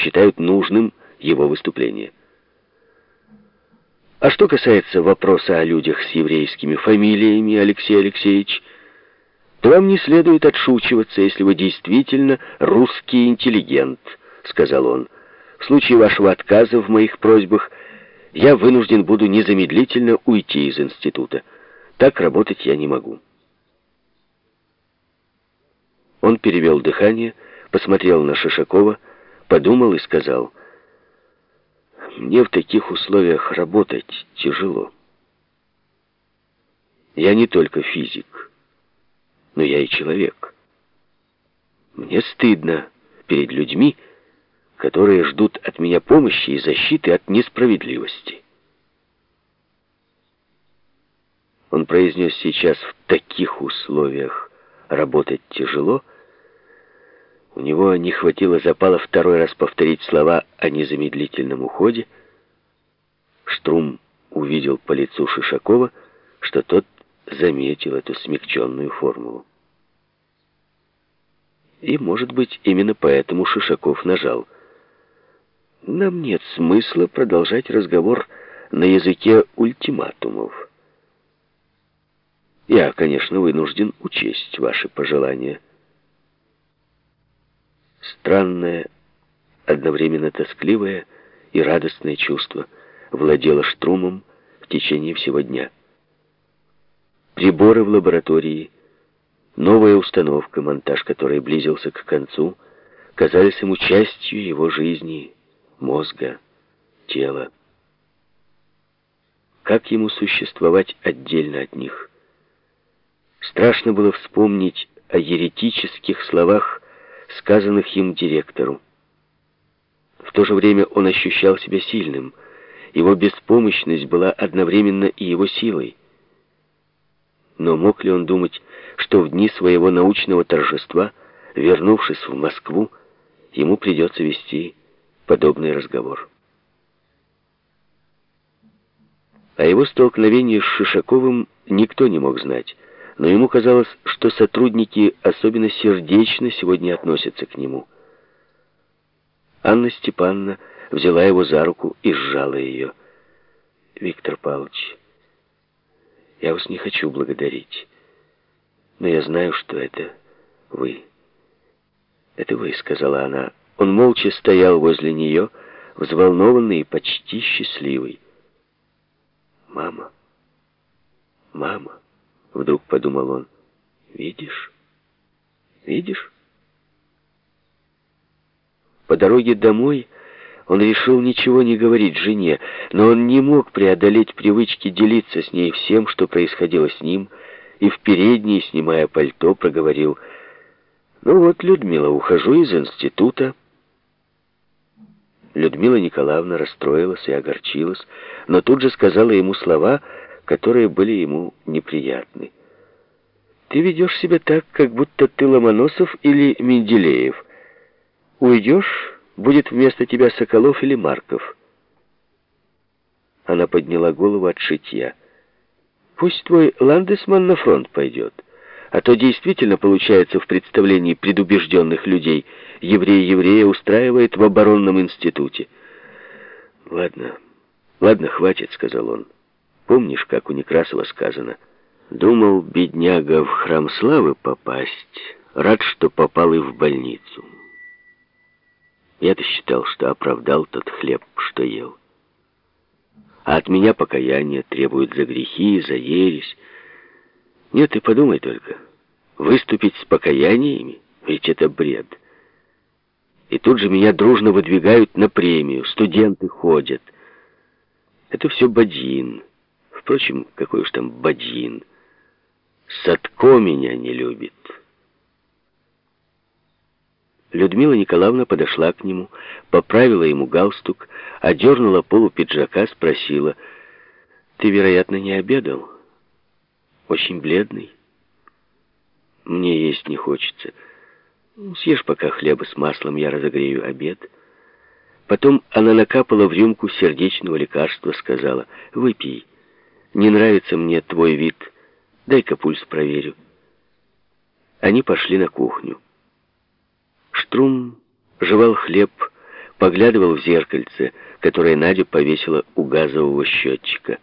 считают нужным его выступление. А что касается вопроса о людях с еврейскими фамилиями, Алексей Алексеевич, то вам не следует отшучиваться, если вы действительно русский интеллигент, сказал он. В случае вашего отказа в моих просьбах я вынужден буду незамедлительно уйти из института. Так работать я не могу. Он перевел дыхание, посмотрел на Шишакова, подумал и сказал, «Мне в таких условиях работать тяжело. Я не только физик, но я и человек. Мне стыдно перед людьми, которые ждут от меня помощи и защиты от несправедливости». Он произнес сейчас в таких условиях работать тяжело, у него не хватило запала второй раз повторить слова о незамедлительном уходе. Штрум увидел по лицу Шишакова, что тот заметил эту смягченную формулу. И, может быть, именно поэтому Шишаков нажал. Нам нет смысла продолжать разговор на языке ультиматумов. Я, конечно, вынужден учесть ваши пожелания. Странное, одновременно тоскливое и радостное чувство владело Штрумом в течение всего дня. Приборы в лаборатории, новая установка, монтаж которой близился к концу, казались ему частью его жизни, мозга, тела. Как ему существовать отдельно от них? Страшно было вспомнить о еретических словах, сказанных им директору. В то же время он ощущал себя сильным. Его беспомощность была одновременно и его силой. Но мог ли он думать, что в дни своего научного торжества, вернувшись в Москву, ему придется вести подобный разговор? О его столкновении с Шишаковым никто не мог знать но ему казалось, что сотрудники особенно сердечно сегодня относятся к нему. Анна Степановна взяла его за руку и сжала ее. «Виктор Павлович, я вас не хочу благодарить, но я знаю, что это вы». «Это вы», — сказала она. Он молча стоял возле нее, взволнованный и почти счастливый. «Мама, мама». Вдруг подумал он. Видишь? Видишь? По дороге домой он решил ничего не говорить жене, но он не мог преодолеть привычки делиться с ней всем, что происходило с ним, и в передней, снимая пальто, проговорил, «Ну вот, Людмила, ухожу из института». Людмила Николаевна расстроилась и огорчилась, но тут же сказала ему слова, которые были ему неприятны. «Ты ведешь себя так, как будто ты Ломоносов или Менделеев. Уйдешь, будет вместо тебя Соколов или Марков». Она подняла голову от шитья. «Пусть твой Ландесман на фронт пойдет, а то действительно получается в представлении предубежденных людей еврей еврея устраивает в оборонном институте». «Ладно, ладно, хватит», — сказал он. Помнишь, как у Некрасова сказано? Думал, бедняга, в храм славы попасть, рад, что попал и в больницу. Я-то считал, что оправдал тот хлеб, что ел. А от меня покаяние требует за грехи, за ересь. Нет, ты подумай только. Выступить с покаяниями, ведь это бред. И тут же меня дружно выдвигают на премию, студенты ходят. Это все бадьин. Впрочем, какой уж там бадьин. Садко меня не любит. Людмила Николаевна подошла к нему, поправила ему галстук, одернула полу пиджака, спросила, «Ты, вероятно, не обедал? Очень бледный. Мне есть не хочется. Съешь пока хлеба с маслом, я разогрею обед». Потом она накапала в рюмку сердечного лекарства, сказала, «Выпей». Не нравится мне твой вид. Дай-ка пульс проверю. Они пошли на кухню. Штрум жевал хлеб, поглядывал в зеркальце, которое Надя повесила у газового счетчика.